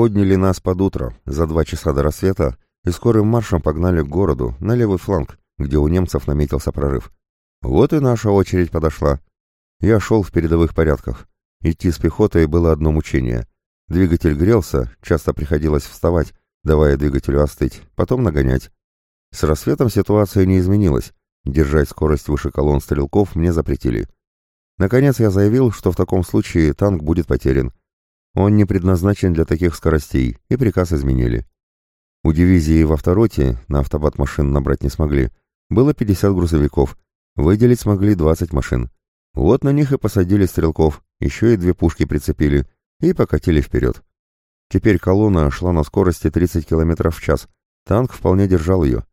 Подняли нас под утро, за два часа до рассвета, и скорым маршем погнали к городу, на левый фланг, где у немцев наметился прорыв. Вот и наша очередь подошла. Я шел в передовых порядках. Идти с пехотой было одно мучение. Двигатель грелся, часто приходилось вставать, давая двигателю остыть, потом нагонять. С рассветом ситуация не изменилась. Держать скорость выше колонн стрелков мне запретили. Наконец я заявил, что в таком случае танк будет потерян. Он не предназначен для таких скоростей, и приказ изменили. У дивизии во второте на автобат машин набрать не смогли. Было 50 грузовиков, выделить смогли 20 машин. Вот на них и посадили стрелков, еще и две пушки прицепили, и покатили вперед. Теперь колонна шла на скорости 30 км в час, танк вполне держал ее.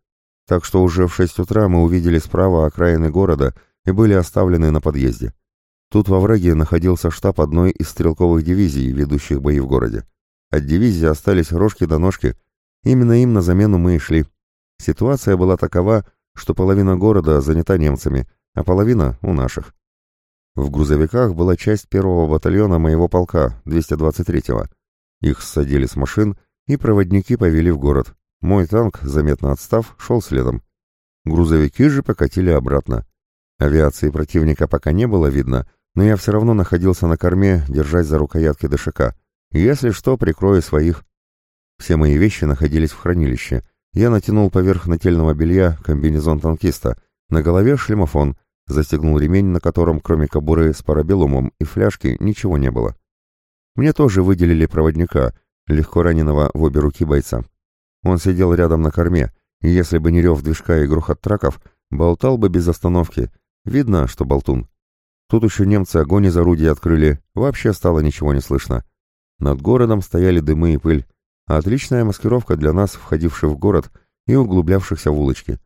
Так что уже в 6 утра мы увидели справа окраины города и были оставлены на подъезде. Тут во враге находился штаб одной из стрелковых дивизий, ведущих бои в городе. От дивизии остались рожки до ножки, именно им на замену мы и шли. Ситуация была такова, что половина города занята немцами, а половина у наших. В грузовиках была часть первого батальона моего полка, 223-го. Их ссадили с машин, и проводники повели в город. Мой танк, заметно отстав, шел следом. Грузовики же покатили обратно. Авиации противника пока не было видно, но я все равно находился на корме, держась за рукоятки ДШК. Если что, прикрою своих. Все мои вещи находились в хранилище. Я натянул поверх нательного белья комбинезон танкиста, на голове шлемофон, Застегнул ремень, на котором, кроме кобуры с парабеллумом и фляжки, ничего не было. Мне тоже выделили проводника, легко раненого в обе руки бойца. Он сидел рядом на корме, и если бы не рев движка и грохот траков, болтал бы без остановки. Видно, что болтун. Тут еще немцы огонь из орудий открыли, вообще стало ничего не слышно. Над городом стояли дымы и пыль. Отличная маскировка для нас, входивших в город и углублявшихся в улочки.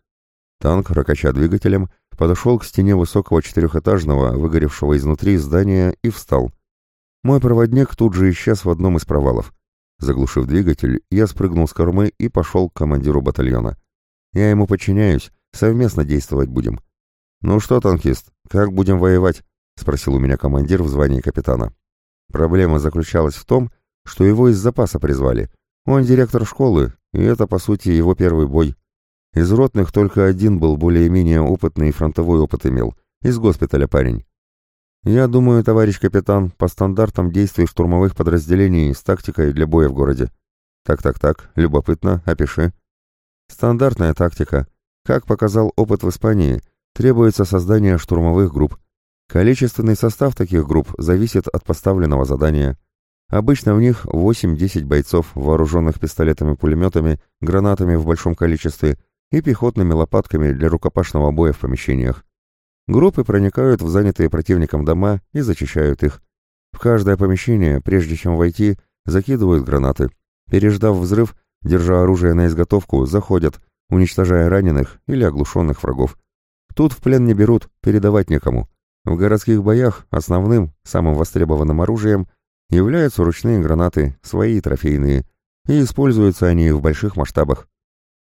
Танк, ракача двигателем, подошел к стене высокого четырехэтажного, выгоревшего изнутри здания и встал. Мой проводник тут же исчез в одном из провалов. Заглушив двигатель, я спрыгнул с кормы и пошел к командиру батальона. Я ему подчиняюсь, совместно действовать будем. «Ну что, танкист, как будем воевать?» — спросил у меня командир в звании капитана. Проблема заключалась в том, что его из запаса призвали. Он директор школы, и это, по сути, его первый бой. Из ротных только один был более-менее опытный и фронтовой опыт имел. Из госпиталя парень. Я думаю, товарищ капитан, по стандартам действий штурмовых подразделений с тактикой для боя в городе. Так-так-так, любопытно, опиши. Стандартная тактика. Как показал опыт в Испании, требуется создание штурмовых групп. Количественный состав таких групп зависит от поставленного задания. Обычно в них 8-10 бойцов, вооруженных пистолетами-пулеметами, гранатами в большом количестве – и пехотными лопатками для рукопашного боя в помещениях. Группы проникают в занятые противником дома и зачищают их. В каждое помещение, прежде чем войти, закидывают гранаты. Переждав взрыв, держа оружие на изготовку, заходят, уничтожая раненых или оглушенных врагов. Тут в плен не берут, передавать некому. В городских боях основным, самым востребованным оружием являются ручные гранаты, свои трофейные, и используются они в больших масштабах.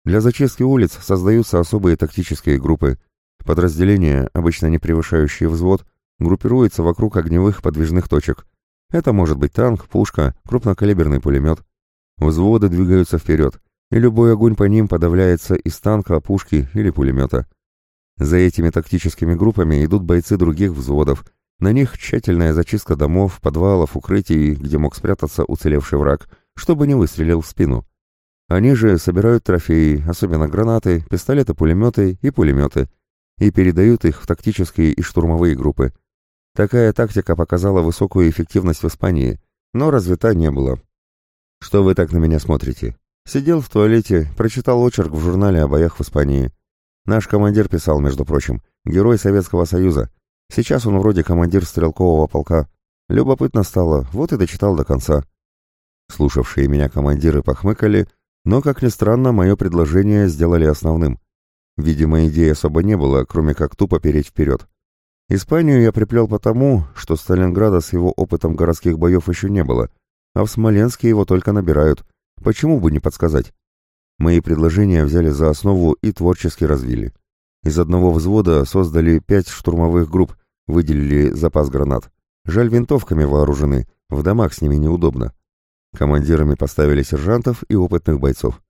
Для зачистки улиц создаются особые тактические группы. Подразделения, обычно не превышающие взвод, группируются вокруг огневых подвижных точек. Это может быть танк, пушка, крупнокалиберный пулемет. Взводы двигаются вперед, и любой огонь по ним подавляется из танка, пушки или пулемета. За этими тактическими группами идут бойцы других взводов. На них тщательная зачистка домов, подвалов, укрытий, где мог спрятаться уцелевший враг, чтобы не выстрелил в спину. Они же собирают трофеи, особенно гранаты, пистолеты-пулеметы и пулеметы, и передают их в тактические и штурмовые группы. Такая тактика показала высокую эффективность в Испании, но развита не было. Что вы так на меня смотрите? Сидел в туалете, прочитал очерк в журнале о боях в Испании. Наш командир писал, между прочим, герой Советского Союза. Сейчас он вроде командир стрелкового полка. Любопытно стало, вот и дочитал до конца. Слушавшие меня командиры похмыкали, но, как ни странно, мое предложение сделали основным. Видимо, идей особо не было, кроме как тупо переть вперед. Испанию я приплел потому, что Сталинграда с его опытом городских боев еще не было, а в Смоленске его только набирают. Почему бы не подсказать? Мои предложения взяли за основу и творчески развили. Из одного взвода создали пять штурмовых групп, выделили запас гранат. Жаль, винтовками вооружены, в домах с ними неудобно. Командирами поставили сержантов и опытных бойцов.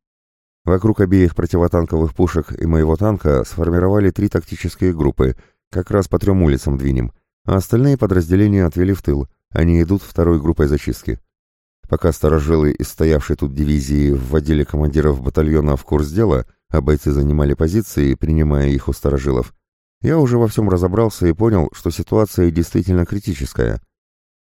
Вокруг обеих противотанковых пушек и моего танка сформировали три тактические группы, как раз по трем улицам двинем, а остальные подразделения отвели в тыл, они идут второй группой зачистки. Пока сторожилы из стоявшей тут дивизии вводили командиров батальона в курс дела, а бойцы занимали позиции, принимая их у сторожилов, я уже во всем разобрался и понял, что ситуация действительно критическая.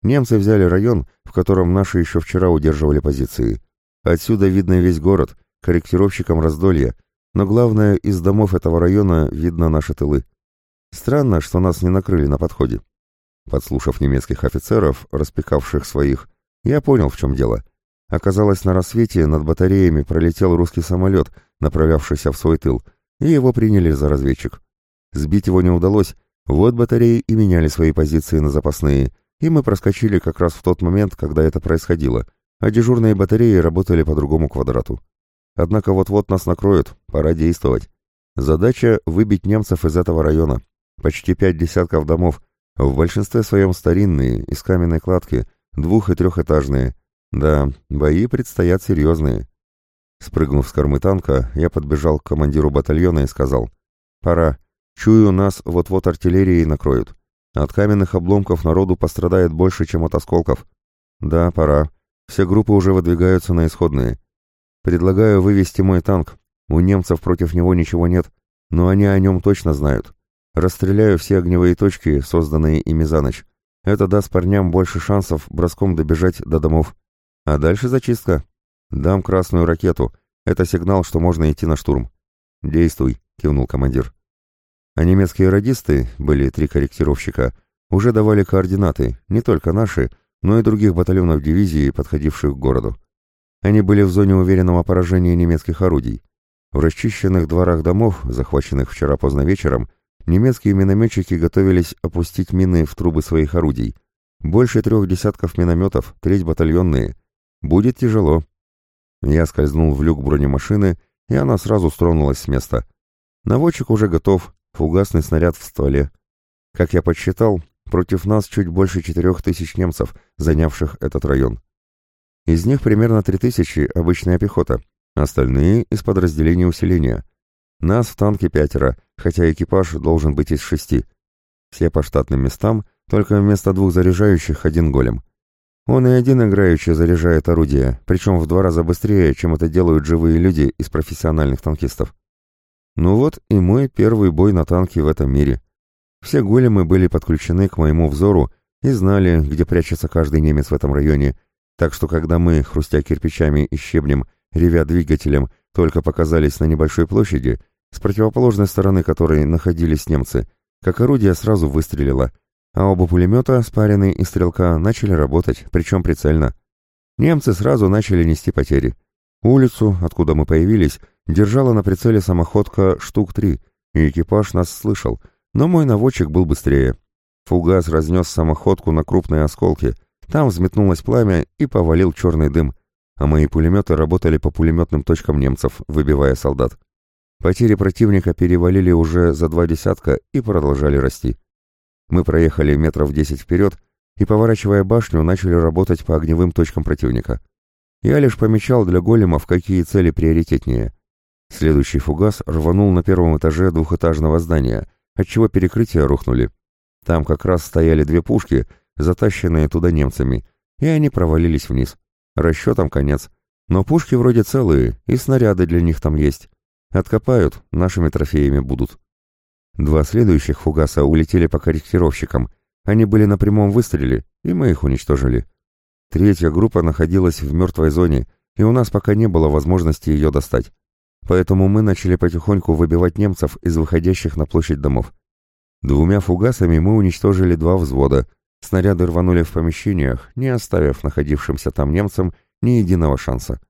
Немцы взяли район, в котором наши еще вчера удерживали позиции. Отсюда видно весь город, корректировщикам раздолье, но главное, из домов этого района видно наши тылы. Странно, что нас не накрыли на подходе. Подслушав немецких офицеров, распекавших своих, я понял, в чем дело. Оказалось, на рассвете над батареями пролетел русский самолет, направлявшийся в свой тыл, и его приняли за разведчик. Сбить его не удалось, вот батареи и меняли свои позиции на запасные, и мы проскочили как раз в тот момент, когда это происходило, а дежурные батареи работали по другому квадрату. Однако вот-вот нас накроют, пора действовать. Задача — выбить немцев из этого района. Почти пять десятков домов, в большинстве своем старинные, из каменной кладки, двух- и трехэтажные. Да, бои предстоят серьезные. Спрыгнув с кормы танка, я подбежал к командиру батальона и сказал, «Пора. Чую, нас вот-вот артиллерией накроют. От каменных обломков народу пострадает больше, чем от осколков. Да, пора. Все группы уже выдвигаются на исходные. Предлагаю вывести мой танк. У немцев против него ничего нет, но они о нем точно знают. Расстреляю все огневые точки, созданные ими за ночь. Это даст парням больше шансов броском добежать до домов. А дальше зачистка. Дам красную ракету. Это сигнал, что можно идти на штурм. Действуй, кивнул командир. А немецкие радисты, были три корректировщика, уже давали координаты, не только наши, но и других батальонов дивизии, подходивших к городу. Они были в зоне уверенного поражения немецких орудий. В расчищенных дворах домов, захваченных вчера поздно вечером, немецкие минометчики готовились опустить мины в трубы своих орудий. Больше трех десятков минометов, треть батальонные. Будет тяжело. Я скользнул в люк бронемашины, и она сразу стронулась с места. Наводчик уже готов, Фугасный снаряд в стволе. Как я подсчитал, против нас чуть больше четырех тысяч немцев, занявших этот район. Из них примерно три тысячи — обычная пехота, остальные — из подразделений усиления. Нас в танке пятеро, хотя экипаж должен быть из шести. Все по штатным местам, только вместо двух заряжающих один голем. Он и один играющий заряжает орудие, причем в два раза быстрее, чем это делают живые люди из профессиональных танкистов. Ну вот и мой первый бой на танке в этом мире. Все големы были подключены к моему взору и знали, где прячется каждый немец в этом районе, так что когда мы, хрустя кирпичами и щебнем, ревя двигателем, только показались на небольшой площади, с противоположной стороны которой находились немцы, как орудие сразу выстрелило, а оба пулемета, спаренные из стрелка, начали работать, причем прицельно. Немцы сразу начали нести потери. Улицу, откуда мы появились, Держала на прицеле самоходка штук три, и экипаж нас слышал, но мой наводчик был быстрее. Фугас разнес самоходку на крупные осколки, там взметнулось пламя и повалил черный дым, а мои пулеметы работали по пулеметным точкам немцев, выбивая солдат. Потери противника перевалили уже за два десятка и продолжали расти. Мы проехали метров десять вперед и, поворачивая башню, начали работать по огневым точкам противника. Я лишь помечал для големов, какие цели приоритетнее. Следующий фугас рванул на первом этаже двухэтажного здания, отчего перекрытия рухнули. Там как раз стояли две пушки, затащенные туда немцами, и они провалились вниз. Расчетом конец. Но пушки вроде целые, и снаряды для них там есть. Откопают, нашими трофеями будут. Два следующих фугаса улетели по корректировщикам. Они были на прямом выстреле, и мы их уничтожили. Третья группа находилась в мертвой зоне, и у нас пока не было возможности ее достать. Поэтому мы начали потихоньку выбивать немцев из выходящих на площадь домов. Двумя фугасами мы уничтожили два взвода. Снаряды рванули в помещениях, не оставив находившимся там немцам ни единого шанса.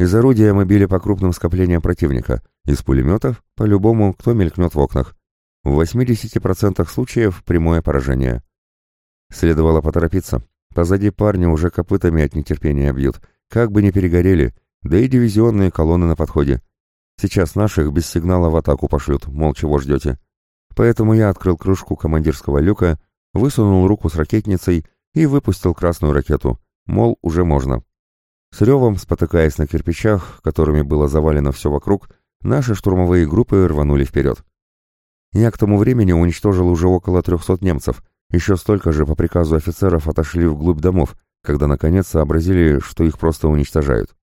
Из орудия мы били по крупным скоплениям противника, из пулеметов — по-любому, кто мелькнет в окнах. В 80% случаев прямое поражение. Следовало поторопиться. Позади парни уже копытами от нетерпения бьют, как бы не перегорели, да и дивизионные колонны на подходе. Сейчас наших без сигнала в атаку пошлют, мол, чего ждете. Поэтому я открыл крышку командирского люка, высунул руку с ракетницей и выпустил красную ракету, мол, уже можно. С ревом, спотыкаясь на кирпичах, которыми было завалено все вокруг, наши штурмовые группы рванули вперед. Я к тому времени уничтожил уже около трехсот немцев, еще столько же по приказу офицеров отошли вглубь домов, когда наконец сообразили, что их просто уничтожают.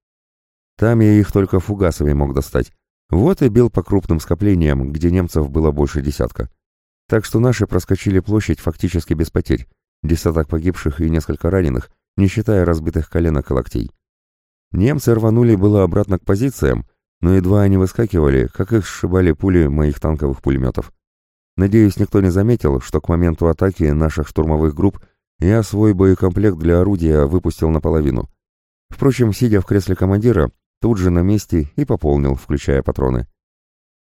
Там я их только фугасами мог достать. Вот и бил по крупным скоплениям, где немцев было больше десятка. Так что наши проскочили площадь фактически без потерь, десяток погибших и несколько раненых, не считая разбитых коленок и локтей. Немцы рванули было обратно к позициям, но едва они выскакивали, как их сшибали пули моих танковых пулеметов. Надеюсь, никто не заметил, что к моменту атаки наших штурмовых групп я свой боекомплект для орудия выпустил наполовину. Впрочем, сидя в кресле командира, тут же на месте и пополнил, включая патроны.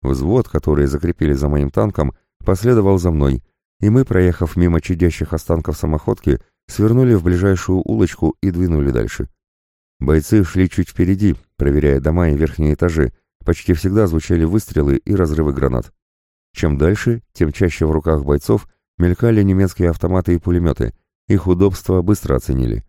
Взвод, который закрепили за моим танком, последовал за мной, и мы, проехав мимо чадящих останков самоходки, свернули в ближайшую улочку и двинули дальше. Бойцы шли чуть впереди, проверяя дома и верхние этажи, почти всегда звучали выстрелы и разрывы гранат. Чем дальше, тем чаще в руках бойцов мелькали немецкие автоматы и пулеметы, их удобство быстро оценили.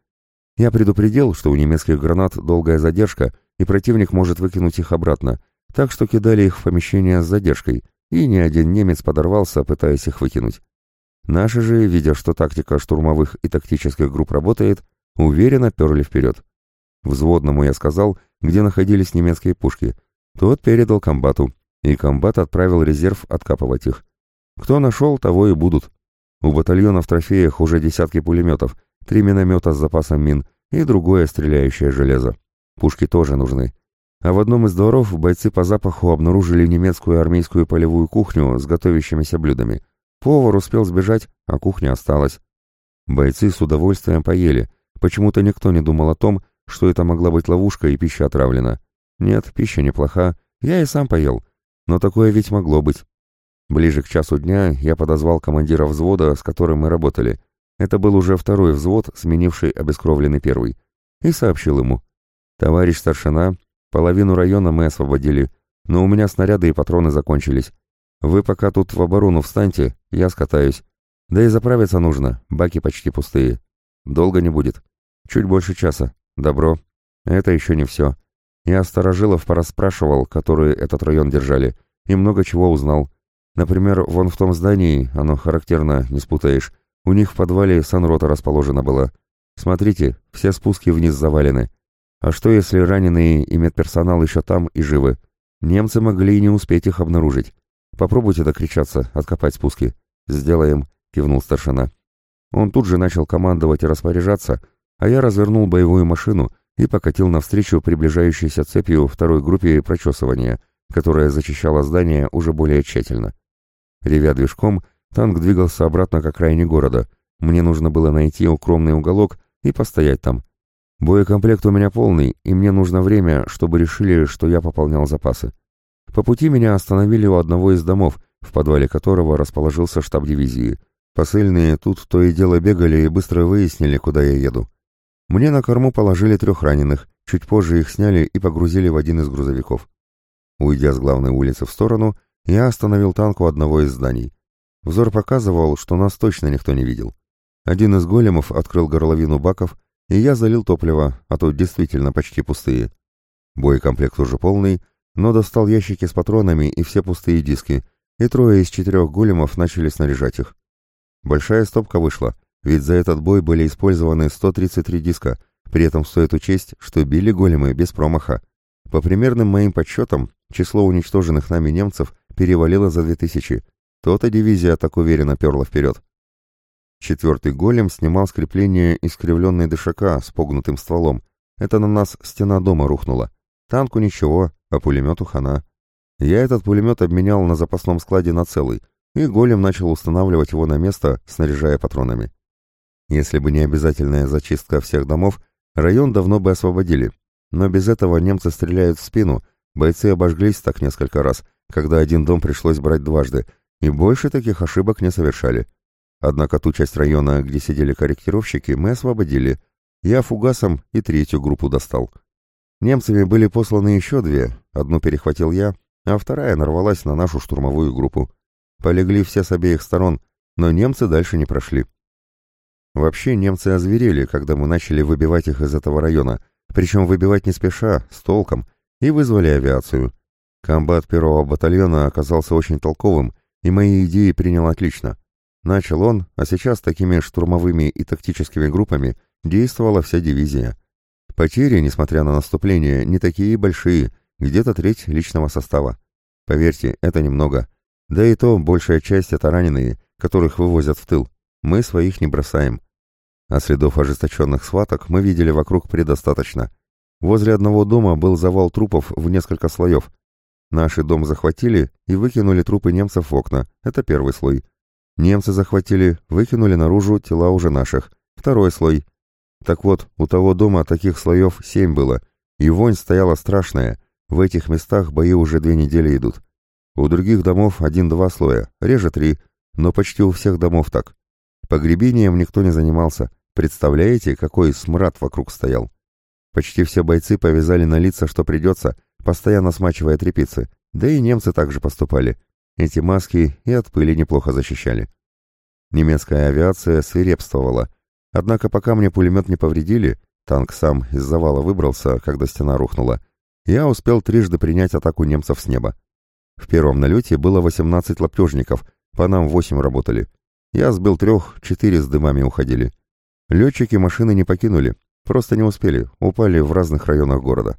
Я предупредил, что у немецких гранат долгая задержка, и противник может выкинуть их обратно, так что кидали их в помещение с задержкой, и ни один немец подорвался, пытаясь их выкинуть. Наши же, видя, что тактика штурмовых и тактических групп работает, уверенно перли вперед. Взводному я сказал, где находились немецкие пушки. Тот передал комбату, и комбат отправил резерв откапывать их. Кто нашел, того и будут. У батальона в трофеях уже десятки пулеметов, три миномета с запасом мин и другое стреляющее железо. Пушки тоже нужны. А в одном из дворов бойцы по запаху обнаружили немецкую армейскую полевую кухню с готовящимися блюдами. Повар успел сбежать, а кухня осталась. Бойцы с удовольствием поели. Почему-то никто не думал о том, что это могла быть ловушка и пища отравлена. Нет, пища неплоха. Я и сам поел. Но такое ведь могло быть. Ближе к часу дня я подозвал командира взвода, с которым мы работали. Это был уже второй взвод, сменивший обескровленный первый. И сообщил ему. «Товарищ старшина, половину района мы освободили, но у меня снаряды и патроны закончились. Вы пока тут в оборону встаньте, я скатаюсь. Да и заправиться нужно, баки почти пустые. Долго не будет. Чуть больше часа. Добро. Это еще не все. Я старожилов порасспрашивал, которые этот район держали, и много чего узнал. Например, вон в том здании, оно характерно, не спутаешь, у них в подвале санрота расположена была. Смотрите, все спуски вниз завалены. А что, если раненые и медперсонал еще там и живы? Немцы могли и не успеть их обнаружить. Попробуйте докричаться, откопать спуски. Сделаем, кивнул старшина. Он тут же начал командовать и распоряжаться, а я развернул боевую машину и покатил навстречу приближающейся цепью второй группе прочесывания, которая зачищала здание уже более тщательно. Ревя движком, танк двигался обратно к окраине города. Мне нужно было найти укромный уголок и постоять там. Боекомплект у меня полный, и мне нужно время, чтобы решили, что я пополнял запасы. По пути меня остановили у одного из домов, в подвале которого расположился штаб дивизии. Посыльные тут то и дело бегали и быстро выяснили, куда я еду. Мне на корму положили трех раненых, чуть позже их сняли и погрузили в один из грузовиков. Уйдя с главной улицы в сторону, я остановил танк у одного из зданий. Взор показывал, что нас точно никто не видел. Один из големов открыл горловину баков, и я залил топливо, а то действительно почти пустые. Боекомплект уже полный, но достал ящики с патронами и все пустые диски, и трое из четырех големов начали снаряжать их. Большая стопка вышла, ведь за этот бой были использованы 133 диска, при этом стоит учесть, что били големы без промаха. По примерным моим подсчетам, число уничтоженных нами немцев перевалило за 2000. То-то дивизия так уверенно перла вперед. Четвертый голем снимал скрепление искривленной дышака с погнутым стволом. Это на нас стена дома рухнула. Танку ничего, а пулемету хана. Я этот пулемет обменял на запасном складе на целый, и голем начал устанавливать его на место, снаряжая патронами. Если бы не обязательная зачистка всех домов, район давно бы освободили. Но без этого немцы стреляют в спину, бойцы обожглись так несколько раз, когда один дом пришлось брать дважды, и больше таких ошибок не совершали. Однако ту часть района, где сидели корректировщики, мы освободили. Я фугасом и третью группу достал. Немцами были посланы еще две, одну перехватил я, а вторая нарвалась на нашу штурмовую группу. Полегли все с обеих сторон, но немцы дальше не прошли. Вообще немцы озверели, когда мы начали выбивать их из этого района, причем выбивать не спеша, с толком, и вызвали авиацию. Комбат первого батальона оказался очень толковым, и мои идеи принял отлично. Начал он, а сейчас такими штурмовыми и тактическими группами действовала вся дивизия. Потери, несмотря на наступление, не такие большие, где-то треть личного состава. Поверьте, это немного. Да и то большая часть это раненые, которых вывозят в тыл. Мы своих не бросаем. А следов ожесточенных схваток мы видели вокруг предостаточно. Возле одного дома был завал трупов в несколько слоев. Наши дом захватили и выкинули трупы немцев в окна. Это первый слой. Немцы захватили, выкинули наружу тела уже наших. Второй слой. Так вот, у того дома таких слоев семь было, и вонь стояла страшная. В этих местах бои уже две недели идут. У других домов один-два слоя, реже три, но почти у всех домов так. Погребением никто не занимался. Представляете, какой смрад вокруг стоял? Почти все бойцы повязали на лица, что придется, постоянно смачивая тряпицы. Да и немцы также поступали. Эти маски и от пыли неплохо защищали. Немецкая авиация свирепствовала. Однако пока мне пулемет не повредили, танк сам из завала выбрался, когда стена рухнула, я успел трижды принять атаку немцев с неба. В первом налете было 18 лаптежников, по нам 8 работали. Я сбил трех, четыре с дымами уходили. Летчики машины не покинули, просто не успели, упали в разных районах города.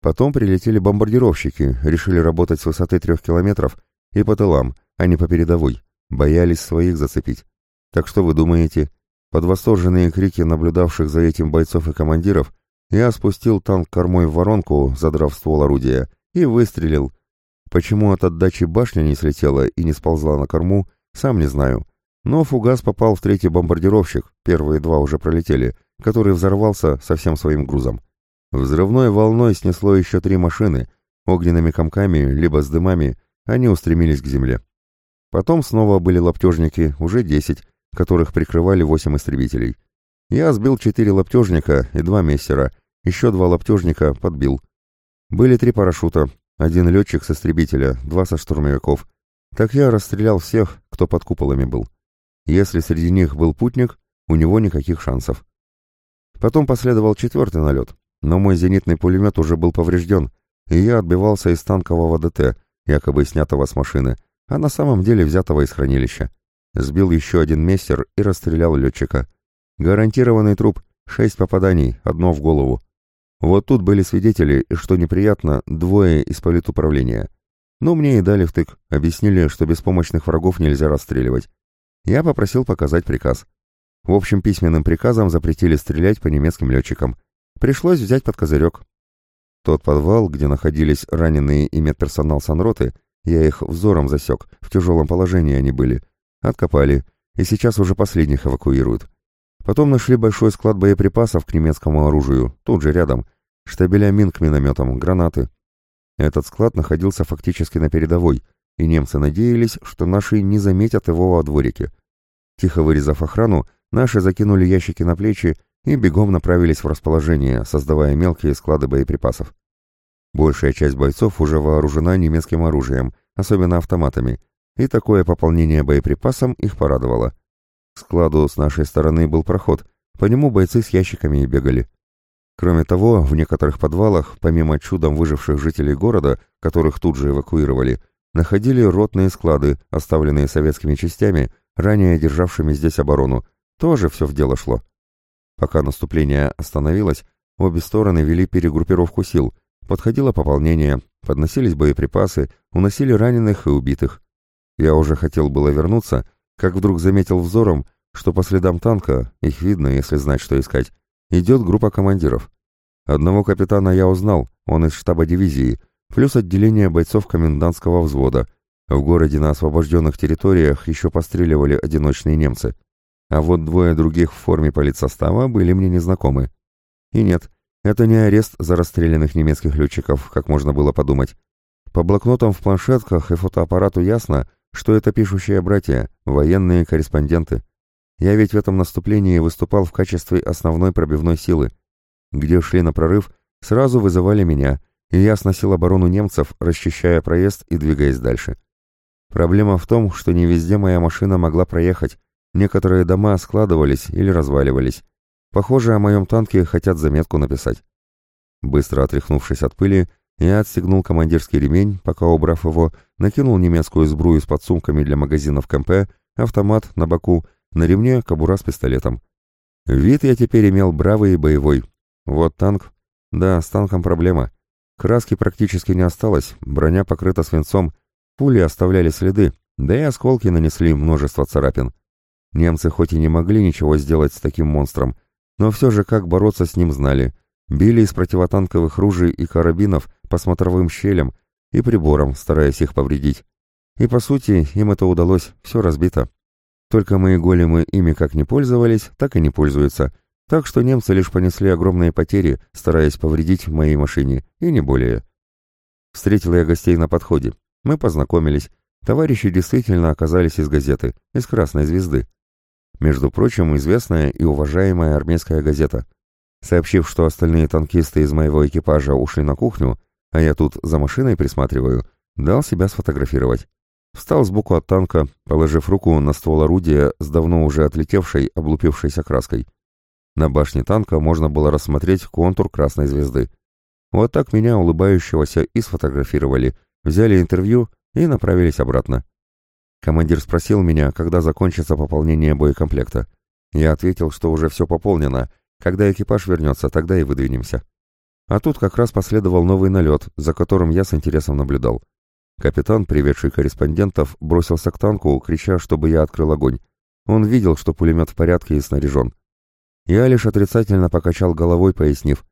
Потом прилетели бомбардировщики, решили работать с высоты трех километров и по тылам, а не по передовой. Боялись своих зацепить. Так что вы думаете? Под восторженные крики наблюдавших за этим бойцов и командиров я спустил танк кормой в воронку, задрав ствол орудия, и выстрелил. Почему от отдачи башня не слетела и не сползла на корму, сам не знаю. Но фугас попал в третий бомбардировщик, первые два уже пролетели, который взорвался со всем своим грузом. Взрывной волной снесло еще три машины, огненными комками, либо с дымами, они устремились к земле. Потом снова были лаптежники, уже десять, которых прикрывали восемь истребителей. Я сбил четыре лаптежника и два мессера, еще два лаптежника подбил. Были три парашюта, один летчик с истребителя, два со штурмовиков. Так я расстрелял всех, кто под куполами был. Если среди них был путник, у него никаких шансов. Потом последовал четвертый налет, но мой зенитный пулемет уже был поврежден, и я отбивался из танкового ДТ, якобы снятого с машины, а на самом деле взятого из хранилища. Сбил еще один мессер и расстрелял летчика. Гарантированный труп, шесть попаданий, одно в голову. Вот тут были свидетели, и, что неприятно, двое из политуправления. Но мне и дали втык, объяснили, что беспомощных врагов нельзя расстреливать. Я попросил показать приказ. В общем, письменным приказом запретили стрелять по немецким летчикам. Пришлось взять под козырек. Тот подвал, где находились раненые и медперсонал санроты, я их взором засек, в тяжелом положении они были. Откопали, и сейчас уже последних эвакуируют. Потом нашли большой склад боеприпасов к немецкому оружию, тут же рядом, штабеля мин к минометам, гранаты. Этот склад находился фактически на передовой, и немцы надеялись, что наши не заметят его во дворике. Тихо вырезав охрану, наши закинули ящики на плечи и бегом направились в расположение, создавая мелкие склады боеприпасов. Большая часть бойцов уже вооружена немецким оружием, особенно автоматами, и такое пополнение боеприпасом их порадовало. К складу с нашей стороны был проход, по нему бойцы с ящиками и бегали. Кроме того, в некоторых подвалах, помимо чудом выживших жителей города, которых тут же эвакуировали, находили ротные склады, оставленные советскими частями, ранее державшими здесь оборону, тоже все в дело шло. Пока наступление остановилось, обе стороны вели перегруппировку сил, подходило пополнение, подносились боеприпасы, уносили раненых и убитых. Я уже хотел было вернуться, как вдруг заметил взором, что по следам танка, их видно, если знать, что искать, идет группа командиров. Одного капитана я узнал, он из штаба дивизии, плюс отделение бойцов комендантского взвода. В городе на освобожденных территориях еще постреливали одиночные немцы. А вот двое других в форме политсостава были мне незнакомы. И нет, это не арест за расстрелянных немецких летчиков, как можно было подумать. По блокнотам в планшетках и фотоаппарату ясно, что это пишущие братья, военные корреспонденты. Я ведь в этом наступлении выступал в качестве основной пробивной силы. Где шли на прорыв, сразу вызывали меня, и я сносил оборону немцев, расчищая проезд и двигаясь дальше. Проблема в том, что не везде моя машина могла проехать, Некоторые дома складывались или разваливались. Похоже, о моем танке хотят заметку написать. Быстро отряхнувшись от пыли, я отстегнул командирский ремень, пока, убрав его, накинул немецкую сбрую с подсумками для магазинов КМП, автомат на боку, на ремне кобура с пистолетом. Вид я теперь имел бравый и боевой. Вот танк. Да, с танком проблема. Краски практически не осталось, броня покрыта свинцом, пули оставляли следы, да и осколки нанесли множество царапин. Немцы хоть и не могли ничего сделать с таким монстром, но все же как бороться с ним знали. Били из противотанковых ружей и карабинов по смотровым щелям и приборам, стараясь их повредить. И по сути им это удалось, все разбито. Только мои големы ими как не пользовались, так и не пользуются, так что немцы лишь понесли огромные потери, стараясь повредить моей машине, и не более. Встретил я гостей на подходе. Мы познакомились. Товарищи действительно оказались из газеты, из «Красной звезды». Между прочим, известная и уважаемая армейская газета. Сообщив, что остальные танкисты из моего экипажа ушли на кухню, а я тут за машиной присматриваю, дал себя сфотографировать. Встал сбоку от танка, положив руку на ствол орудия с давно уже отлетевшей, облупившейся краской. На башне танка можно было рассмотреть контур красной звезды. Вот так меня, улыбающегося, и сфотографировали, взяли интервью и направились обратно. Командир спросил меня, когда закончится пополнение боекомплекта. Я ответил, что уже все пополнено. Когда экипаж вернется, тогда и выдвинемся. А тут как раз последовал новый налет, за которым я с интересом наблюдал. Капитан, приведший корреспондентов, бросился к танку, крича, чтобы я открыл огонь. Он видел, что пулемет в порядке и снаряжен. Я лишь отрицательно покачал головой, пояснив.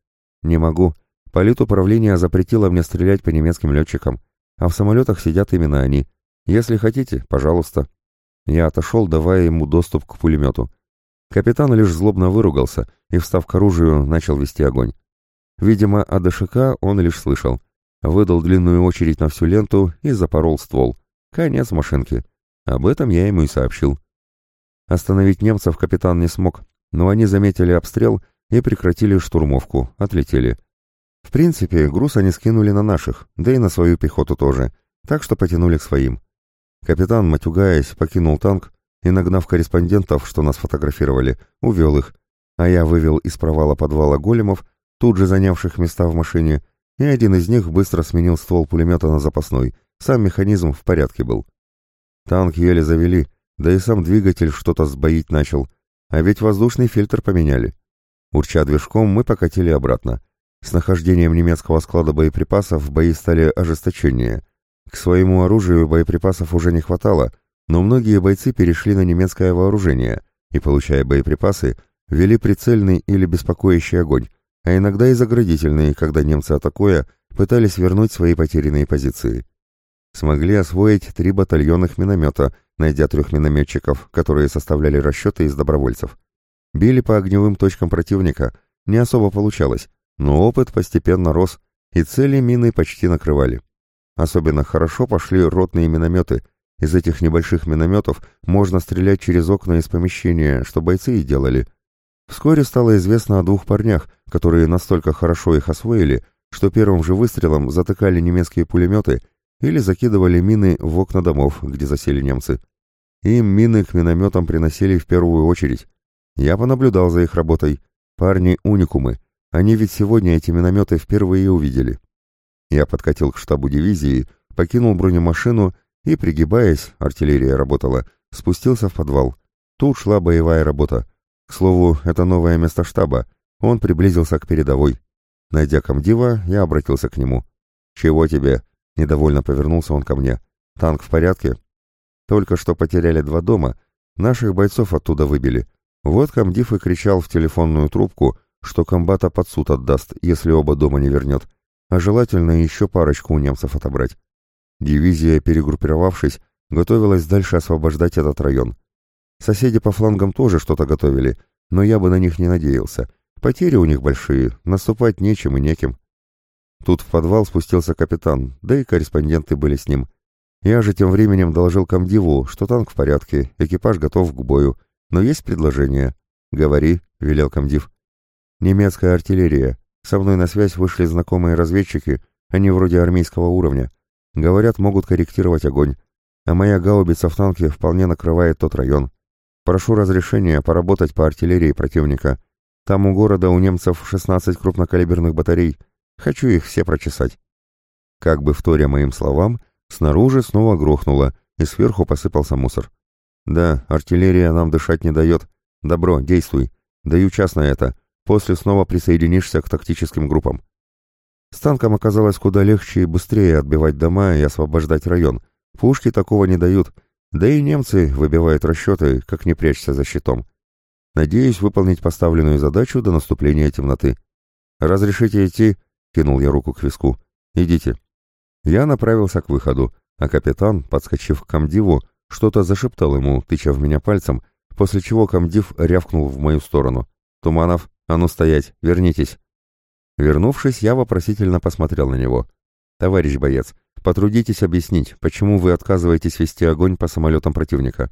«Не могу. Политуправление запретило мне стрелять по немецким летчикам, а в самолетах сидят именно они. Если хотите, пожалуйста». Я отошел, давая ему доступ к пулемету. Капитан лишь злобно выругался и, встав к оружию, начал вести огонь. Видимо, о ДШК он лишь слышал. Выдал длинную очередь на всю ленту и запорол ствол. Конец машинки. Об этом я ему и сообщил. Остановить немцев капитан не смог, но они заметили обстрел и прекратили штурмовку, отлетели. В принципе, груз они скинули на наших, да и на свою пехоту тоже, так что потянули к своим. Капитан, матюгаясь, покинул танк и, нагнав корреспондентов, что нас фотографировали, увел их, а я вывел из провала подвала големов, тут же занявших места в машине, и один из них быстро сменил ствол пулемета на запасной, сам механизм в порядке был. Танк еле завели, да и сам двигатель что-то сбоить начал, а ведь воздушный фильтр поменяли. Урча движком, мы покатили обратно. С нахождением немецкого склада боеприпасов бои стали ожесточеннее. К своему оружию боеприпасов уже не хватало, но многие бойцы перешли на немецкое вооружение и, получая боеприпасы, вели прицельный или беспокоящий огонь, а иногда и заградительные, когда немцы, атакуя, пытались вернуть свои потерянные позиции. Смогли освоить три батальонных миномета, найдя трех минометчиков, которые составляли расчеты из добровольцев. Били по огневым точкам противника, не особо получалось, но опыт постепенно рос, и цели мины почти накрывали. Особенно хорошо пошли ротные минометы. Из этих небольших минометов можно стрелять через окна из помещения, что бойцы и делали – Вскоре стало известно о двух парнях, которые настолько хорошо их освоили, что первым же выстрелом затыкали немецкие пулеметы или закидывали мины в окна домов, где засели немцы. Им мины к минометам приносили в первую очередь. Я понаблюдал за их работой. Парни уникумы. Они ведь сегодня эти минометы впервые увидели. Я подкатил к штабу дивизии, покинул бронемашину и, пригибаясь, артиллерия работала, спустился в подвал. Тут шла боевая работа. К слову, это новое место штаба. Он приблизился к передовой. Найдя комдива, я обратился к нему. «Чего тебе?» — недовольно повернулся он ко мне. «Танк в порядке?» «Только что потеряли два дома. Наших бойцов оттуда выбили. Вот комдив и кричал в телефонную трубку, что комбата под суд отдаст, если оба дома не вернет, а желательно еще парочку у немцев отобрать. Дивизия, перегруппировавшись, готовилась дальше освобождать этот район. Соседи по флангам тоже что-то готовили, но я бы на них не надеялся. Потери у них большие, наступать нечем и неким. Тут в подвал спустился капитан, да и корреспонденты были с ним. Я же тем временем доложил комдиву, что танк в порядке, экипаж готов к бою, но есть предложение. «Говори», — велел комдив. «Немецкая артиллерия. Со мной на связь вышли знакомые разведчики, они вроде армейского уровня. Говорят, могут корректировать огонь. А моя гаубица в танке вполне накрывает тот район. Прошу разрешения поработать по артиллерии противника. Там у города у немцев 16 крупнокалиберных батарей. Хочу их все прочесать. Как бы вторя моим словам, снаружи снова грохнуло, и сверху посыпался мусор. Да, артиллерия нам дышать не дает. Добро, действуй. Даю час на это. После снова присоединишься к тактическим группам. С танком оказалось куда легче и быстрее отбивать дома и освобождать район. Пушки такого не дают. Да и немцы выбивают расчеты, как не прячься за щитом. Надеюсь выполнить поставленную задачу до наступления темноты. «Разрешите идти?» — кинул я руку к виску. «Идите». Я направился к выходу, а капитан, подскочив к комдиву, что-то зашептал ему, тыча в меня пальцем, после чего комдив рявкнул в мою сторону. «Туманов, а ну стоять, вернитесь!» Вернувшись, я вопросительно посмотрел на него. «Товарищ боец, потрудитесь объяснить, почему вы отказываетесь вести огонь по самолетам противника?»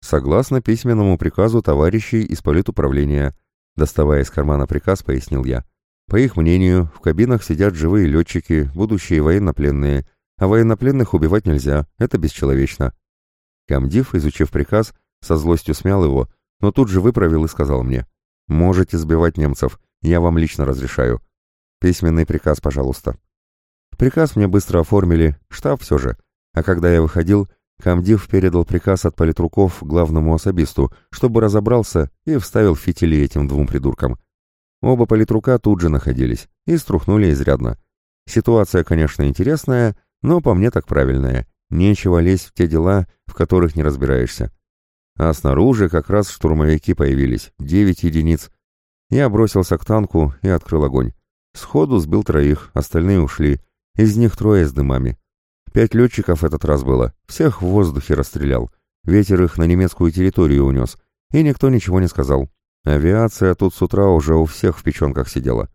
Согласно письменному приказу товарищей из политуправления, доставая из кармана приказ, пояснил я. По их мнению, в кабинах сидят живые летчики, будущие военнопленные, а военнопленных убивать нельзя, это бесчеловечно. Камдив, изучив приказ, со злостью смял его, но тут же выправил и сказал мне, «Можете сбивать немцев, я вам лично разрешаю. Письменный приказ, пожалуйста». Приказ мне быстро оформили, штаб все же, а когда я выходил, Камдив передал приказ от политруков главному особисту, чтобы разобрался и вставил фитили этим двум придуркам. Оба политрука тут же находились и струхнули изрядно. Ситуация, конечно, интересная, но по мне так правильная. Нечего лезть в те дела, в которых не разбираешься. А снаружи как раз штурмовики появились, девять единиц. Я бросился к танку и открыл огонь. Сходу сбил троих, остальные ушли. Из них трое с дымами. Пять летчиков этот раз было, всех в воздухе расстрелял. Ветер их на немецкую территорию унес, и никто ничего не сказал. Авиация тут с утра уже у всех в печенках сидела.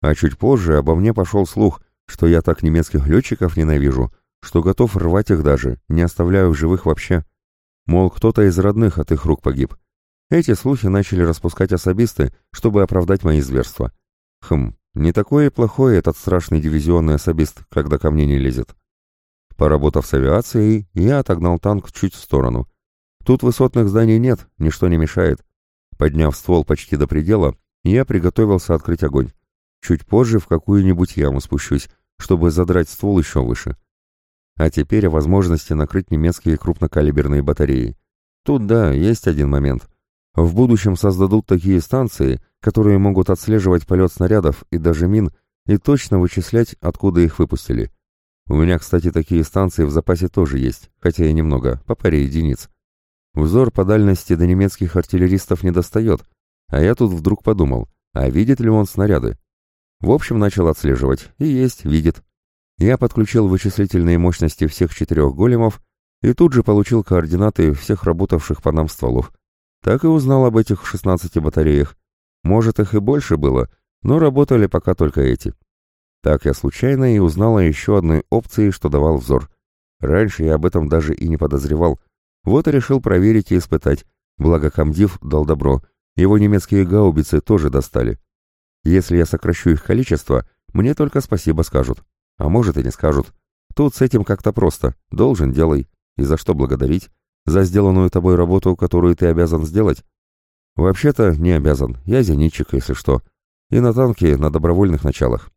А чуть позже обо мне пошел слух, что я так немецких летчиков ненавижу, что готов рвать их даже, не оставляю в живых вообще. Мол, кто-то из родных от их рук погиб. Эти слухи начали распускать особисты, чтобы оправдать мои зверства. Хм, не такой и плохой этот страшный дивизионный особист, когда ко мне не лезет. Поработав с авиацией, я отогнал танк чуть в сторону. Тут высотных зданий нет, ничто не мешает. Подняв ствол почти до предела, я приготовился открыть огонь. Чуть позже в какую-нибудь яму спущусь, чтобы задрать ствол еще выше. А теперь о возможности накрыть немецкие крупнокалиберные батареи. Тут, да, есть один момент. В будущем создадут такие станции, которые могут отслеживать полет снарядов и даже мин и точно вычислять, откуда их выпустили. У меня, кстати, такие станции в запасе тоже есть, хотя и немного, по паре единиц. Взор по дальности до немецких артиллеристов не достает, а я тут вдруг подумал, а видит ли он снаряды? В общем, начал отслеживать, и есть, видит. Я подключил вычислительные мощности всех четырех големов и тут же получил координаты всех работавших по нам стволов. Так и узнал об этих 16 батареях. Может, их и больше было, но работали пока только эти. Так я случайно и узнал о еще одной опции, что давал взор. Раньше я об этом даже и не подозревал. Вот и решил проверить и испытать. Благо комдив дал добро. Его немецкие гаубицы тоже достали. Если я сокращу их количество, мне только спасибо скажут. А может и не скажут. Тут с этим как-то просто. Должен — делай. И за что благодарить? За сделанную тобой работу, которую ты обязан сделать? Вообще-то не обязан. Я зенитчик, если что. И на танке на добровольных началах.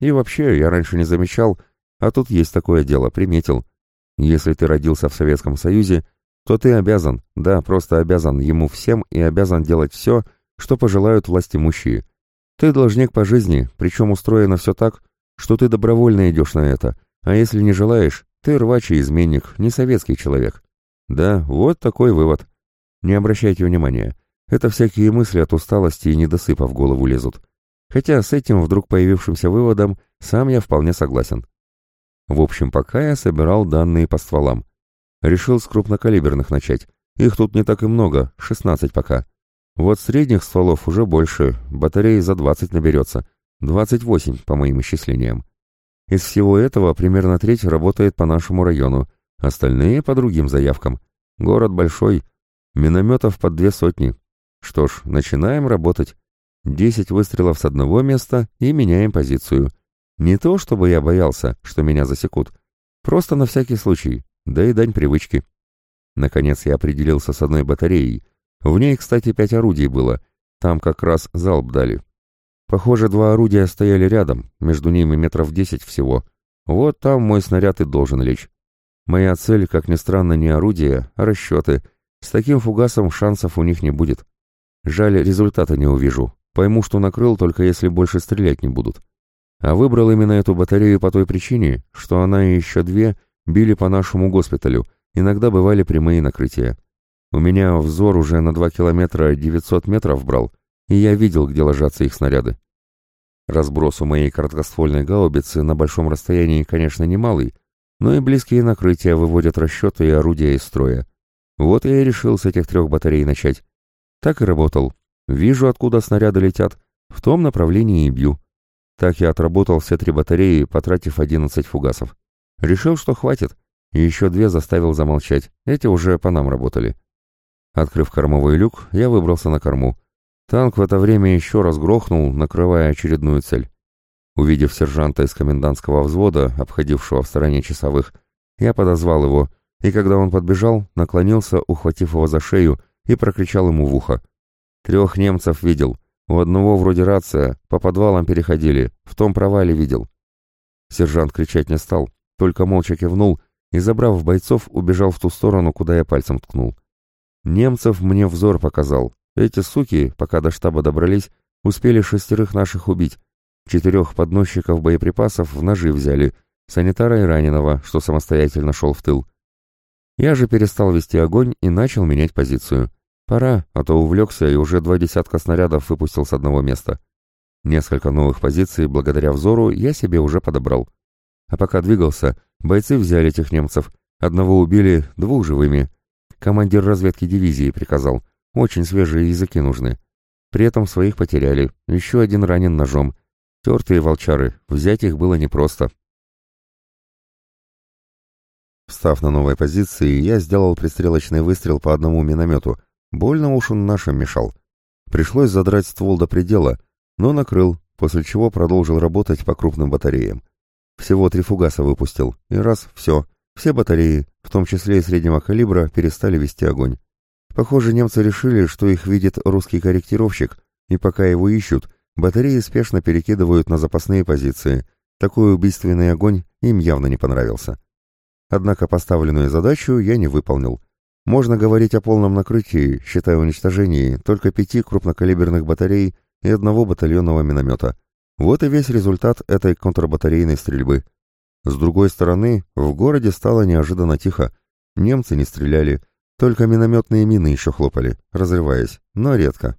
И вообще, я раньше не замечал, а тут есть такое дело, приметил. Если ты родился в Советском Союзе, то ты обязан, да, просто обязан ему всем и обязан делать все, что пожелают власть имущие. Ты должник по жизни, причем устроено все так, что ты добровольно идешь на это, а если не желаешь, ты рвачий изменник, не советский человек. Да, вот такой вывод. Не обращайте внимания. Это всякие мысли от усталости и недосыпа в голову лезут. Хотя с этим вдруг появившимся выводом сам я вполне согласен. В общем, пока я собирал данные по стволам. Решил с крупнокалиберных начать. Их тут не так и много, 16 пока. Вот средних стволов уже больше, батареи за 20 наберется. 28, по моим исчислениям. Из всего этого примерно треть работает по нашему району, остальные по другим заявкам. Город большой, минометов под две сотни. Что ж, начинаем работать. Десять выстрелов с одного места и меняем позицию. Не то, чтобы я боялся, что меня засекут. Просто на всякий случай, да и дань привычки. Наконец я определился с одной батареей. В ней, кстати, пять орудий было. Там как раз залп дали. Похоже, два орудия стояли рядом, между ними метров десять всего. Вот там мой снаряд и должен лечь. Моя цель, как ни странно, не орудие, а расчеты. С таким фугасом шансов у них не будет. Жаль, результата не увижу. Пойму, что накрыл, только если больше стрелять не будут. А выбрал именно эту батарею по той причине, что она и еще две били по нашему госпиталю, иногда бывали прямые накрытия. У меня взор уже на 2 километра 900 метров брал, и я видел, где ложатся их снаряды. Разброс у моей короткоствольной гаубицы на большом расстоянии, конечно, немалый, но и близкие накрытия выводят расчеты и орудия из строя. Вот я и решил с этих трех батарей начать. Так и работал. Вижу, откуда снаряды летят, в том направлении и бью. Так я отработал все три батареи, потратив 11 фугасов. Решил, что хватит, и еще две заставил замолчать, эти уже по нам работали. Открыв кормовой люк, я выбрался на корму. Танк в это время еще раз грохнул, накрывая очередную цель. Увидев сержанта из комендантского взвода, обходившего в стороне часовых, я подозвал его, и когда он подбежал, наклонился, ухватив его за шею, и прокричал ему в ухо. «Трех немцев видел. У одного вроде рация, по подвалам переходили, в том провале видел». Сержант кричать не стал, только молча кивнул и, забрав бойцов, убежал в ту сторону, куда я пальцем ткнул. Немцев мне взор показал. Эти суки, пока до штаба добрались, успели шестерых наших убить. Четырех подносчиков боеприпасов в ножи взяли, санитара и раненого, что самостоятельно шел в тыл. Я же перестал вести огонь и начал менять позицию. Пора, а то увлекся и уже два десятка снарядов выпустил с одного места. Несколько новых позиций, благодаря взору, я себе уже подобрал. А пока двигался, бойцы взяли этих немцев. Одного убили, двух живыми, Командир разведки дивизии приказал. Очень свежие языки нужны. При этом своих потеряли. Еще один ранен ножом. Тертые волчары. Взять их было непросто. Встав на новой позиции, я сделал пристрелочный выстрел по одному миномету. Больно уж он нашим мешал. Пришлось задрать ствол до предела, но накрыл, после чего продолжил работать по крупным батареям. Всего три фугаса выпустил, и раз, все, все батареи, в том числе и среднего калибра, перестали вести огонь. Похоже, немцы решили, что их видит русский корректировщик, и пока его ищут, батареи спешно перекидывают на запасные позиции. Такой убийственный огонь им явно не понравился. Однако поставленную задачу я не выполнил. Можно говорить о полном накрытии, считая уничтожении, только пяти крупнокалиберных батарей и одного батальонного миномета. Вот и весь результат этой контрбатарейной стрельбы. С другой стороны, в городе стало неожиданно тихо. Немцы не стреляли, только минометные мины еще хлопали, разрываясь, но редко.